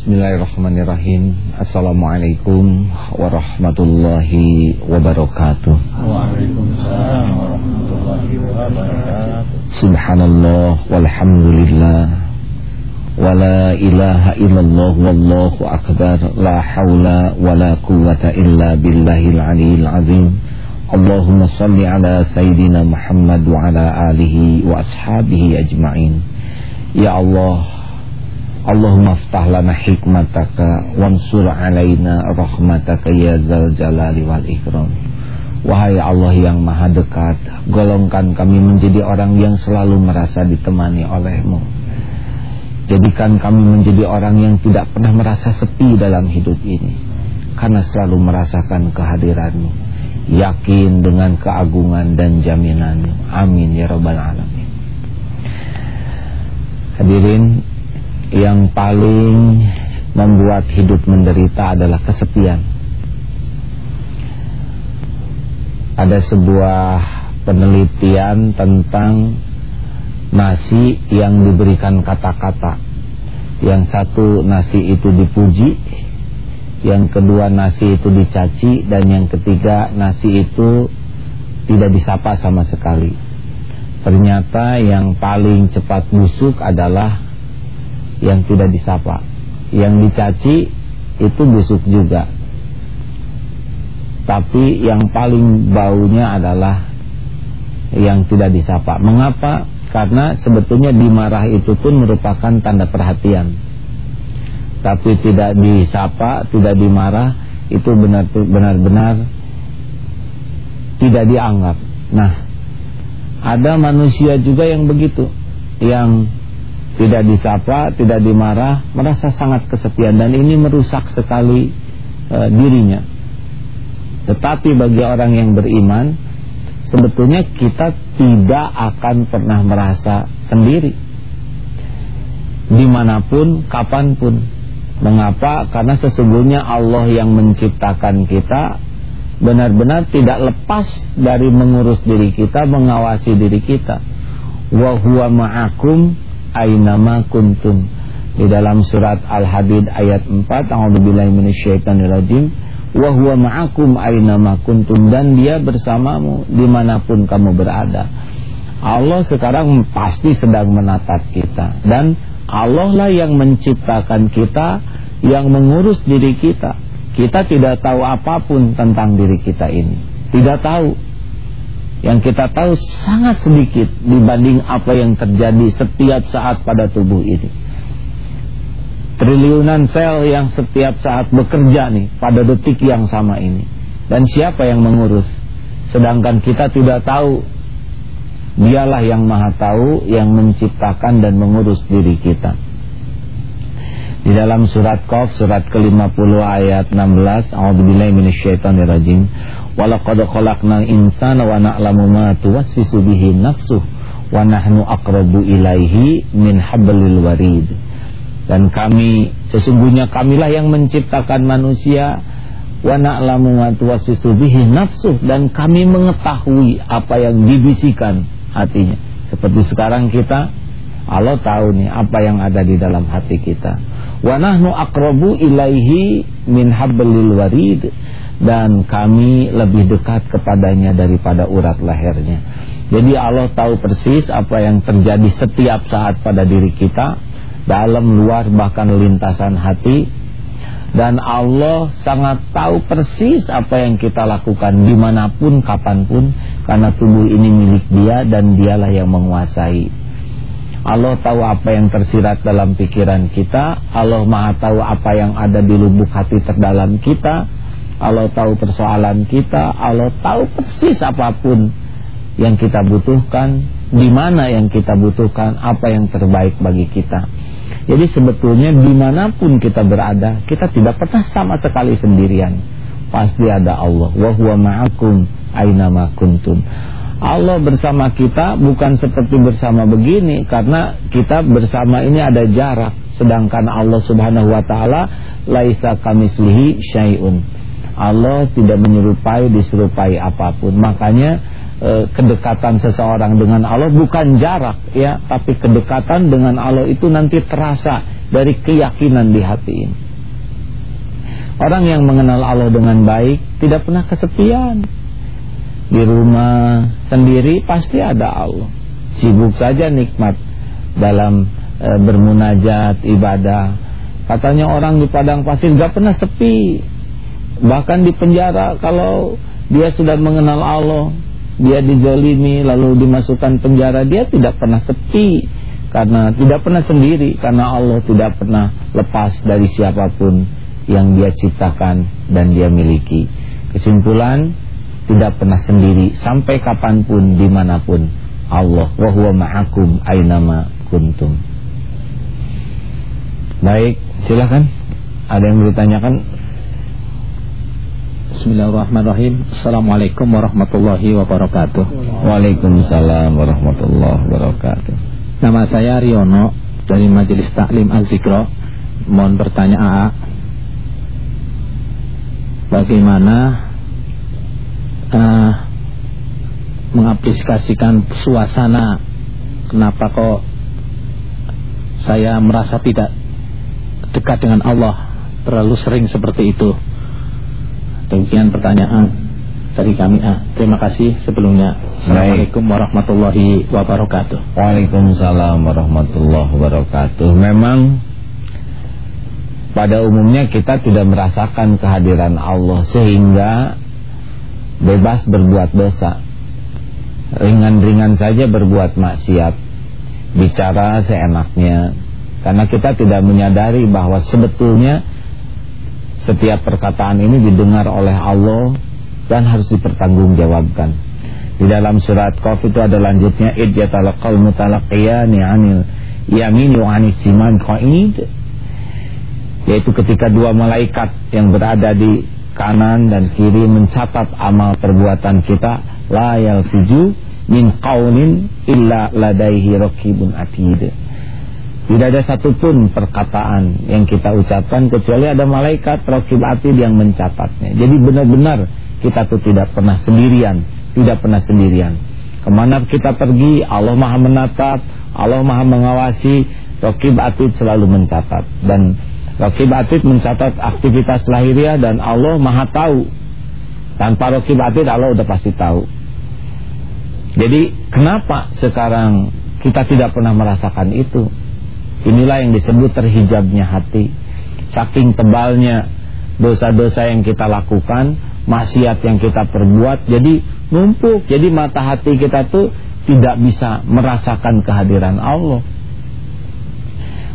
Bismillahirrahmanirrahim. Assalamualaikum warahmatullahi wabarakatuh. Waalaikumsalam warahmatullahi wabarakatuh. Subhanallah walhamdulillah. Wa la ilaha illallah wallahu akbar. La hawla wa la quwata illa billahil aliyil azim. Allahumma salli ala Sayyidina Muhammad wa ala alihi wa ashabihi ajma'in. Ya Allah Allahumma ftah lana hikmataka wansur alaina rahmataka ya zal jalali wal ikram. Wahai Allah yang maha dekat, golongkan kami menjadi orang yang selalu merasa ditemani olehmu. Jadikan kami menjadi orang yang tidak pernah merasa sepi dalam hidup ini. Karena selalu merasakan kehadiranmu. Yakin dengan keagungan dan jaminanmu. Amin ya rabbal alamin. Hadirin yang paling membuat hidup menderita adalah kesepian. Ada sebuah penelitian tentang nasi yang diberikan kata-kata. Yang satu nasi itu dipuji, yang kedua nasi itu dicaci, dan yang ketiga nasi itu tidak disapa sama sekali. Ternyata yang paling cepat busuk adalah yang tidak disapa. Yang dicaci itu busuk juga. Tapi yang paling baunya adalah yang tidak disapa. Mengapa? Karena sebetulnya dimarah itu pun merupakan tanda perhatian. Tapi tidak disapa, tidak dimarah, itu benar-benar tidak dianggap. Nah, ada manusia juga yang begitu, yang tidak disapa, tidak dimarah, merasa sangat kesepian dan ini merusak sekali e, dirinya. Tetapi bagi orang yang beriman, sebetulnya kita tidak akan pernah merasa sendiri. Di mana pun, kapan pun. Mengapa? Karena sesungguhnya Allah yang menciptakan kita benar-benar tidak lepas dari mengurus diri kita, mengawasi diri kita. Wa huwa ma'akum ainama kuntum. Di dalam surat Al-Hadid ayat 4 A'udzubillahi minasyaitonirrajim wa huwa ma'akum ainama kuntum. Dan dia bersamamu di mana pun kamu berada. Allah sekarang pasti sedang menatap kita. Dan Allah lah yang menciptakan kita yang mengurus diri kita. Kita tidak tahu apa pun tentang diri kita ini. Tidak tahu yang kita tahu sangat sedikit dibanding apa yang terjadi setiap saat pada tubuh ini. Triliunan sel yang setiap saat bekerja nih pada detik yang sama ini. Dan siapa yang mengurus? Sedangkan kita tidak tahu. Dialah yang maha tahu yang menciptakan dan mengurus diri kita. Di dalam surat Qaf surat ke-50 ayat 16, A'udzubillahi minasyaitonirrajim. Walaqad khalaqnal insana wa na'lamu ma tuwaswisu bihi nafsuh wa nahnu aqrabu ilaihi min hablil warid. Dan kami sesungguhnya kamilah yang menciptakan manusia wa na'lamu ma tuwaswisu bihi nafsuh dan kami mengetahui apa yang dibisikan hatinya. Seperti sekarang kita Allah tahu nih apa yang ada di dalam hati kita. Wa nahnu aqrabu ilaihi min hablil warid dan kami lebih dekat kepadanya daripada urat lehernya. Jadi Allah tahu persis apa yang terjadi setiap saat pada diri kita, dalam, luar, bahkan lintasan hati. Dan Allah sangat tahu persis apa yang kita lakukan di mana pun, kapan pun, karena tubuh ini milik dia dan dialah yang menguasai. Allah tahu apa yang tersirat dalam pikiran kita, Allah maha tahu apa yang ada di lubuk hati terdalam kita, Allah tahu persoalan kita, Allah tahu persis apa pun yang kita butuhkan, di mana yang kita butuhkan, apa yang terbaik bagi kita. Jadi sebetulnya di mana pun kita berada, kita tidak pernah sama sekali sendirian. Pasti ada Allah. Wa huwa ma'akum aina kuntum. Allah bersama kita bukan seperti bersama begini karena kita bersama ini ada jarak sedangkan Allah Subhanahu wa taala laisa kamislihi syai'un Allah tidak menyerupai diserupai apa pun. Makanya eh, kedekatan seseorang dengan Allah bukan jarak ya, tapi kedekatan dengan Allah itu nanti terasa dari keyakinan di hati ini. Orang yang mengenal Allah dengan baik tidak pernah kesepian. Di rumah sendiri pasti ada Allah. Sibuk saja nikmat dalam e, bermunajat, ibadah. Katanya orang di padang pasir gak pernah sepi. Bahkan di penjara kalau dia sudah mengenal Allah, dia dijolimi lalu dimasukkan penjara, dia tidak pernah sepi karena tidak pernah sendiri karena Allah tidak pernah lepas dari siapa pun yang dia ciptakan dan dia miliki. Kesimpulan, tidak pernah sendiri sampai kapan pun di mana pun Allah wa huwa ma'akum aynama kuntum. Baik, silakan. Ada yang bertanyakan? Bismillahirrahmanirrahim. Assalamualaikum warahmatullahi wabarakatuh. Waalaikumsalam warahmatullahi wabarakatuh. Nama saya Riono dari Majelis Taklim Al-Zikro. Mohon bertanya AA bagaimana uh, mengaplikasikan suasana kenapa kok saya merasa tidak dekat dengan Allah terlalu sering seperti itu demikian pertanyaan dari kami ah. terima kasih sebelumnya Assalamualaikum warahmatullahi wabarakatuh Waalaikumsalam warahmatullahi wabarakatuh memang pada umumnya kita tidak merasakan kehadiran Allah sehingga bebas berbuat dosa. Ringan-ringan saja berbuat maksiat, bicara seenaknya. Karena kita tidak menyadari bahwa sebetulnya setiap perkataan ini didengar oleh Allah dan harus dipertanggungjawabkan. Di dalam surat Qaf itu ada lanjutnya id yatalaqal mutalaqiyani 'anil yamin wa 'anil siman qa'id yaitu ketika dua malaikat yang berada di kanan dan kiri mencatat amal perbuatan kita la yalfiju min qaulin illa ladaihi raqibun atid tidak ada satupun perkataan yang kita ucapkan kecuali ada malaikat raqib atid yang mencatatnya jadi benar-benar kita tuh tidak pernah sendirian tidak pernah sendirian ke mana kita pergi Allah maha menatap Allah maha mengawasi raqib atid selalu mencatat dan Rakib Atid mencatat aktivitas lahiriah dan Allah maha tahu. Tanpa Rakib Atid Allah udah pasti tahu. Jadi kenapa sekarang kita tidak pernah merasakan itu? Inilah yang disebut terhijabnya hati. Saking tebalnya dosa-dosa yang kita lakukan, maksiat yang kita perbuat, jadi numpuk. Jadi mata hati kita tuh tidak bisa merasakan kehadiran Allah.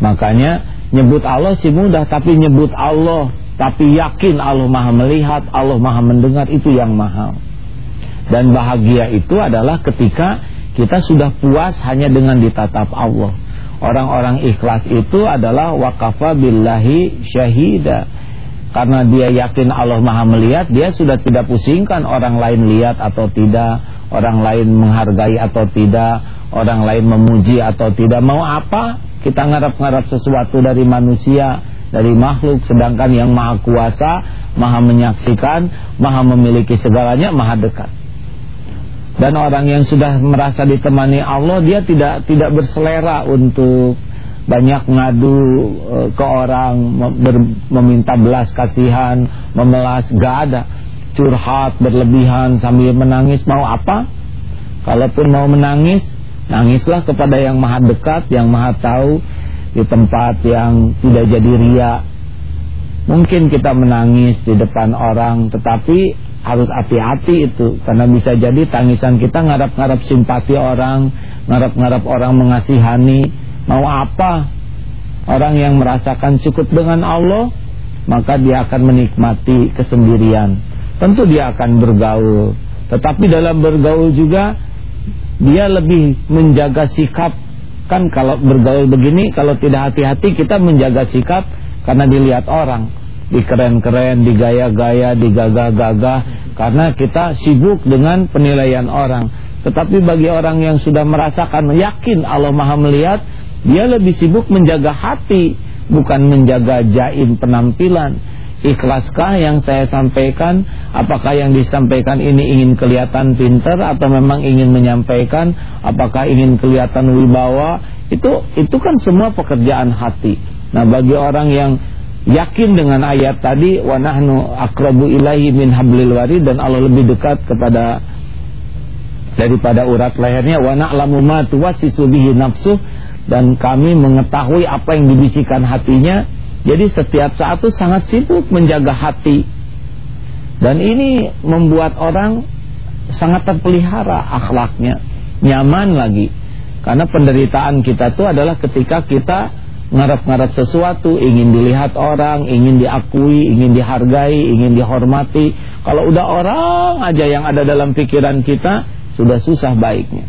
Makanya Nyebut Allah sih mudah Tapi nyebut Allah Tapi yakin Allah maha melihat Allah maha mendengar Itu yang mahal Dan bahagia itu adalah ketika Kita sudah puas hanya dengan ditatap Allah Orang-orang ikhlas itu adalah Wakafa billahi syahida. Karena dia yakin Allah maha melihat Dia sudah tidak pusingkan Orang lain lihat atau tidak Orang lain menghargai atau tidak Orang lain memuji atau tidak. Mau apa? Kita ngarap-ngarap sesuatu dari manusia, dari makhluk, sedangkan yang maha kuasa, maha menyaksikan, maha memiliki segalanya, maha dekat. Dan orang yang sudah merasa ditemani Allah, dia tidak tidak berselera untuk banyak ngadu e, ke orang, meminta belas kasihan, memelas, gak ada. Curhat berlebihan sambil menangis, mau apa? Kalaupun mau menangis, Nangislah kepada yang maha dekat, yang maha tahu di tempat yang tidak jadi ria. Mungkin kita menangis di depan orang, tetapi harus hati-hati itu karena bisa jadi tangisan kita ngarap-ngarap simpati orang, ngarap-ngarap orang mengasihani. Mau apa? Orang yang merasakan cukup dengan Allah, maka dia akan menikmati kesendirian. Tentu dia akan bergaul, tetapi dalam bergaul juga dia lebih menjaga sikap kan kalau bergaul begini kalau tidak hati-hati kita menjaga sikap karena dilihat orang dikeren-keren, digaya-gaya, digagah-gagah karena kita sibuk dengan penilaian orang. Tetapi bagi orang yang sudah merasakan yakin Allah Maha melihat, dia lebih sibuk menjaga hati bukan menjaga jaim penampilan. Ikhlaskah yang saya sampaikan Apakah yang disampaikan ini ingin kelihatan pinter Atau memang ingin menyampaikan Apakah ingin kelihatan wibawa Itu itu kan semua pekerjaan hati Nah bagi orang yang yakin dengan ayat tadi wa nahnu ilaihi min hablil warid dan Allah lebih dekat kepada daripada urat lehernya. Wa na'lamu ma nafsuh dan kami mengetahui apa yang dibisikkan hatinya. Jadi setiap saat itu sangat sibuk menjaga hati. Dan ini membuat orang sangat terpelihara akhlaknya. Nyaman lagi. Karena penderitaan kita itu adalah ketika kita ngarap-ngarap sesuatu, ingin dilihat orang, ingin diakui, ingin dihargai, ingin dihormati. Kalau udah orang aja yang ada dalam pikiran kita, sudah susah baiknya.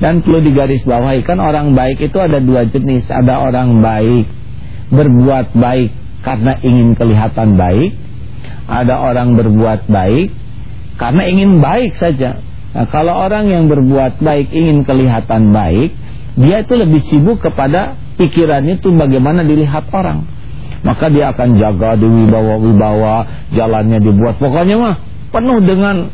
Dan perlu digarisbawahi kan orang baik itu ada dua jenis. Ada orang baik berbuat baik karena ingin kelihatan baik. Ada orang berbuat baik karena ingin baik saja. Nah, kalau orang yang berbuat baik ingin kelihatan baik, dia itu lebih sibuk kepada pikirannya itu bagaimana dilihat orang. Maka dia akan jaga di wibawa-wibawa, jalannya dibuat. Pokoknya mah penuh dengan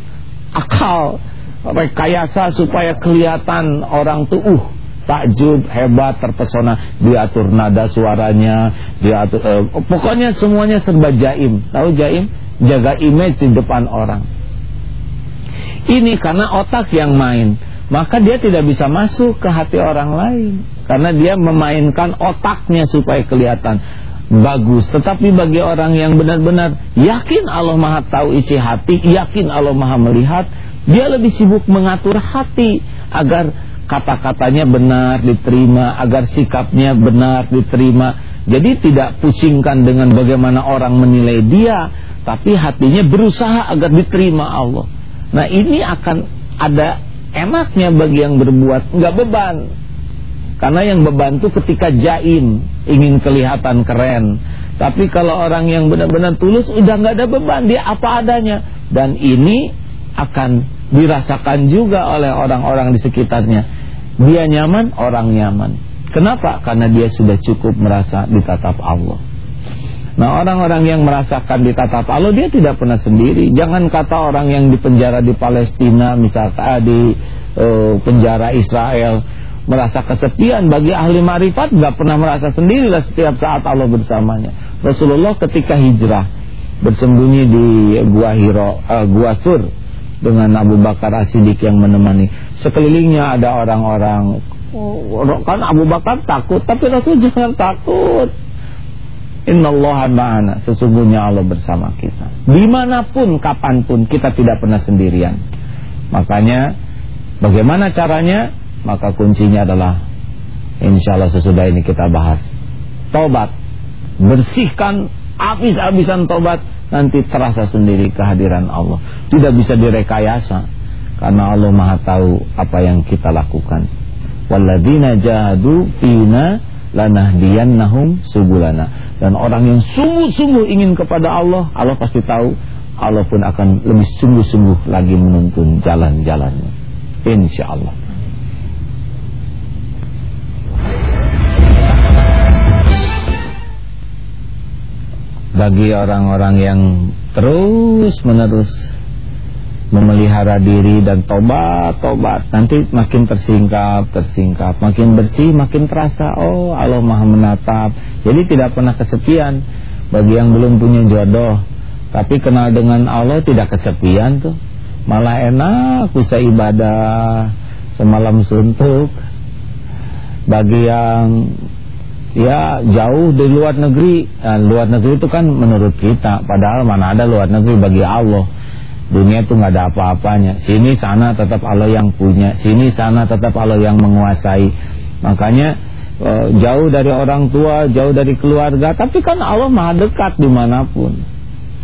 akal, rekayasa supaya kelihatan orang tuh uh takjub, hebat, terpesona, diatur nada suaranya, diatur eh, pokoknya semuanya serba jaim. Tahu jaim? Jaga image di depan orang. Ini karena otak yang main maka dia tidak bisa masuk ke hati orang lain. Karena dia memainkan otaknya supaya kelihatan bagus. Tetapi bagi orang yang benar-benar yakin Allah Maha tahu isi hati yakin Allah Maha melihat dia lebih sibuk mengatur hati agar kata-katanya benar diterima agar sikapnya benar diterima. Jadi tidak pusingkan dengan bagaimana orang menilai dia tapi hatinya berusaha agar diterima Allah. Nah ini akan ada enaknya bagi yang berbuat nggak beban. Karena yang beban itu ketika jaim ingin kelihatan keren. Tapi kalau orang yang benar-benar tulus udah nggak ada beban dia apa adanya. Dan ini akan dirasakan juga oleh orang-orang di sekitarnya. Dia nyaman orang nyaman. Kenapa? Karena dia sudah cukup merasa ditatap Allah Nah orang-orang yang merasakan di tata Allah dia tidak pernah sendiri. Jangan kata orang yang dipenjara di Palestina misalkan di uh, penjara Israel merasa kesepian bagi ahli marifat nggak pernah merasa sendirilah setiap saat Allah bersamanya. Rasulullah ketika hijrah bersembunyi di gua Hiro, uh, gua Sur dengan Abu Bakar As-Siddiq yang menemani. Sekelilingnya ada orang-orang oh, kan Abu Bakar takut, tapi Rasul jangan takut. Innallaha ma'ana. Sesungguhnya Allah bersama kita. Di mana pun, kapan pun Kita tidak pernah sendirian. Makanya Bagaimana caranya? Maka kuncinya adalah Insya Allah sesudah ini kita bahas. Tobat Bersihkan habis-habisan tobat Nanti terasa sendiri kehadiran Allah. Tidak bisa direkayasa Karena Allah maha tahu Apa yang kita lakukan. Walladina jahadu fina Lanahdiyannahum subulana. Dan orang yang sungguh-sungguh ingin kepada Allah Allah pasti tahu Allah pun akan lebih sungguh-sungguh lagi menuntun jalan-jalannya. Insya Allah Bagi orang-orang yang terus-menerus memelihara diri dan tobat, tobat. Nanti makin tersingkap, tersingkap, makin bersih, makin terasa. Oh, Allah Maha menatap. Jadi tidak pernah kesepian bagi yang belum punya jodoh. Tapi kenal dengan Allah tidak kesepian tuh. Malah enak bisa ibadah semalam suntuk. Bagi yang ya jauh di luar negeri, nah, luar negeri itu kan menurut kita, padahal mana ada luar negeri bagi Allah Dunia itu nggak ada apa-apanya. Sini sana tetap Allah yang punya, sini sana tetap Allah yang menguasai. Makanya e, jauh dari orang tua, jauh dari keluarga, tapi kan Allah maha dekat di mana pun.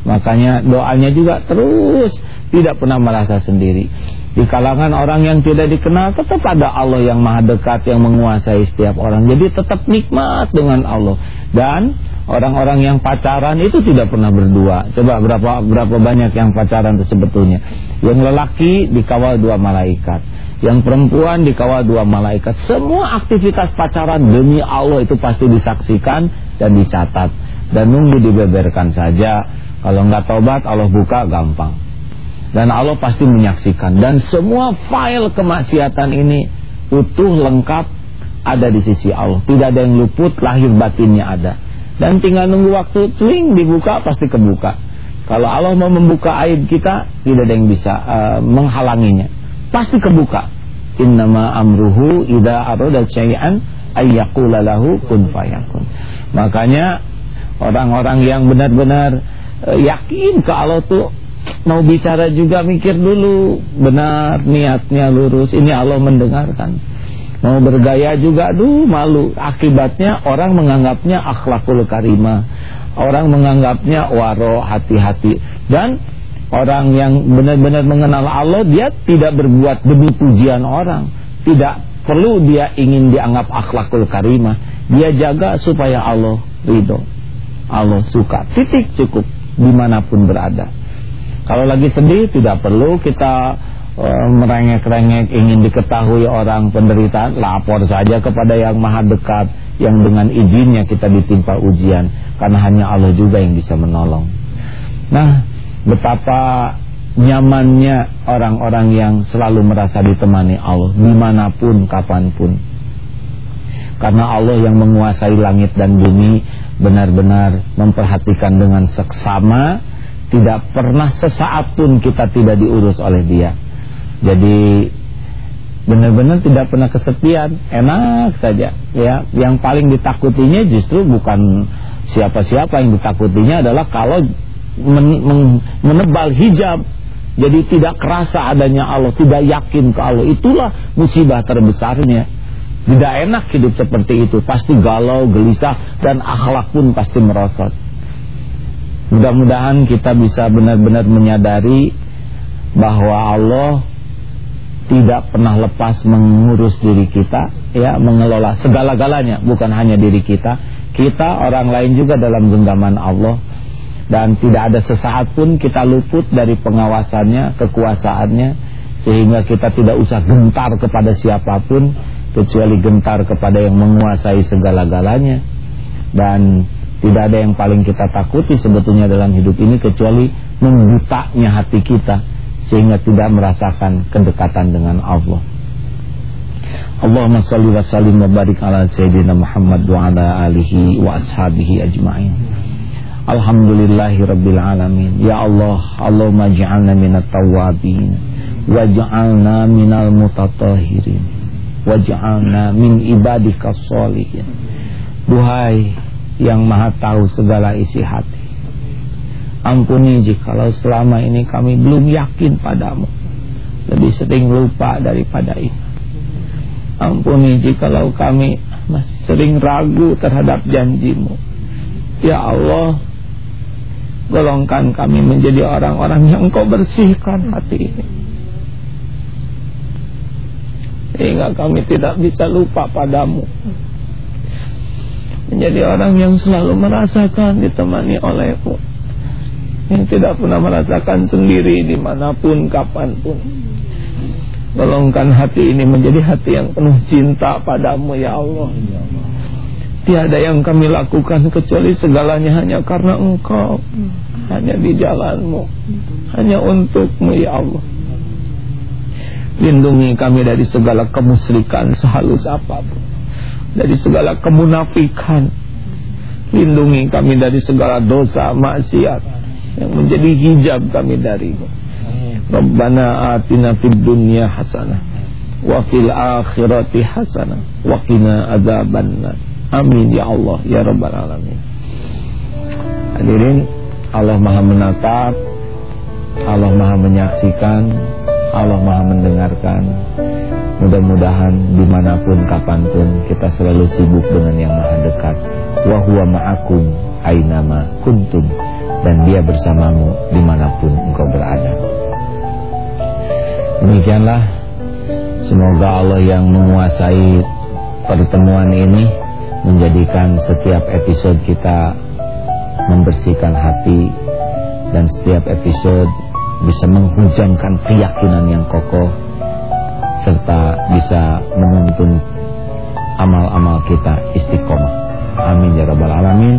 Makanya doanya juga terus tidak pernah merasa sendiri. Di kalangan orang yang tidak dikenal tetap ada Allah yang maha dekat yang menguasai setiap orang. Jadi tetap nikmat dengan Allah. Dan Orang-orang yang pacaran itu tidak pernah berdua. Coba berapa berapa banyak yang pacaran itu sebetulnya. Yang lelaki dikawal dua malaikat. Yang perempuan dikawal dua malaikat. Semua aktivitas pacaran demi Allah itu pasti disaksikan dan dicatat. Dan nunggu dibeberkan saja. Kalau nggak tobat Allah buka gampang. Dan Allah pasti menyaksikan. Dan semua file kemaksiatan ini utuh lengkap ada di sisi Allah. Tidak ada yang luput lahir batinnya ada. Dan tinggal nunggu waktu celing dibuka pasti kebuka. Kalau Allah mau membuka aib kita, tidak ada yang bisa uh, menghalanginya. Pasti kebuka. Innama amruhu idza arada syai'an ayyaqula lahu kun fayakun. Makanya orang-orang yang benar-benar uh, yakin ke Allah tuh mau bicara juga mikir dulu benar niatnya lurus ini Allah mendengarkan mau bergaya juga aduh malu. Akibatnya orang menganggapnya akhlakul karimah orang menganggapnya waro hati-hati. Dan orang yang benar-benar mengenal Allah dia tidak berbuat demi pujian orang. Tidak perlu dia ingin dianggap akhlakul karimah dia jaga supaya Allah ridho. Allah suka. Titik cukup di mana pun berada. Kalau lagi sedih tidak perlu kita merengek-rengek ingin diketahui orang penderitaan, lapor saja kepada yang maha dekat yang dengan izinnya kita ditimpa ujian. Karena hanya Allah juga yang bisa menolong. Nah, betapa nyamannya orang-orang yang selalu merasa ditemani Allah di mana pun kapan pun. Karena Allah yang menguasai langit dan bumi benar-benar memperhatikan dengan seksama tidak pernah sesaat pun kita tidak diurus oleh dia Jadi benar-benar tidak pernah kesepian. Enak saja. Ya Yang paling ditakutinya justru bukan siapa-siapa. Yang ditakutinya adalah kalau men men menebal hijab. Jadi tidak kerasa adanya Allah Tidak yakin ke Allah. Itulah musibah terbesarnya. Tidak enak hidup seperti itu. Pasti galau, gelisah Dan akhlak pun pasti merosot. Mudah-mudahan kita bisa benar-benar menyadari bahwa Allah tidak pernah lepas mengurus diri kita, ya, mengelola segala-galanya, bukan hanya diri kita. Kita orang lain juga dalam genggaman Allah. Dan tidak ada sesaat pun kita luput dari pengawasannya, kekuasaannya sehingga kita tidak usah gentar kepada siapa pun kecuali gentar kepada yang menguasai segala-galanya. Dan tidak ada yang paling kita takuti sebetulnya dalam hidup ini kecuali membutaknya hati kita sehingga tidak merasakan kedekatan dengan Allah. Allahumma salli wa sallim wa barik ala sayyidina Muhammad wa ala alihi wa ashabihi ajma'in. Alhamdulillahi rabbil alamin. Ya Allah, Allahumma ja'alna minat tawabin waj'alna minal mutatahirin waj'alna min ibadika sholihin. Duhai yang maha tahu segala isi hati. Ampuni jikalau selama ini kami belum yakin padamu. Lebih sering lupa daripada ini. Ampuni jikalau kami masih sering ragu terhadap janjimu. Ya Allah, golongkan kami menjadi orang-orang yang kau bersihkan hati ini. Sehingga kami tidak bisa lupa padamu menjadi orang yang selalu merasakan ditemani olehmu yang tidak pernah merasakan sendiri di mana pun kapan pun. Tolongkan hati ini menjadi hati yang penuh cinta padamu ya Allah. Tiada yang kami lakukan kecuali segalanya hanya karena engkau. Hanya di jalanmu. Hanya untukmu ya Allah. Lindungi kami dari segala kemusrikan sehalus apa pun. Dari segala kemunafikan. Lindungi kami dari segala dosa maksiat yang menjadi hijab kami darimu. Rabbana atina fid dunya hasanah wa fil akhirati hasanah wa qina adzabannar. Amin ya Allah ya rabbal alamin. Hadirin, Allah Maha menatap, Allah Maha menyaksikan, Allah Maha mendengarkan. Mudah-mudahan di mana pun kapan pun kita selalu sibuk dengan yang maha dekat Wahuwa ma'akum aynama kuntum Dan dia bersamamu di mana pun engkau berada Demikianlah Semoga Allah yang menguasai pertemuan ini Menjadikan setiap episode kita Membersihkan hati Dan setiap episode bisa menghujamkan keyakinan yang kokoh serta bisa menuntun amal-amal kita istiqomah. Amin ya rabbal alamin.